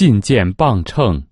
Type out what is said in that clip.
信件磅秤。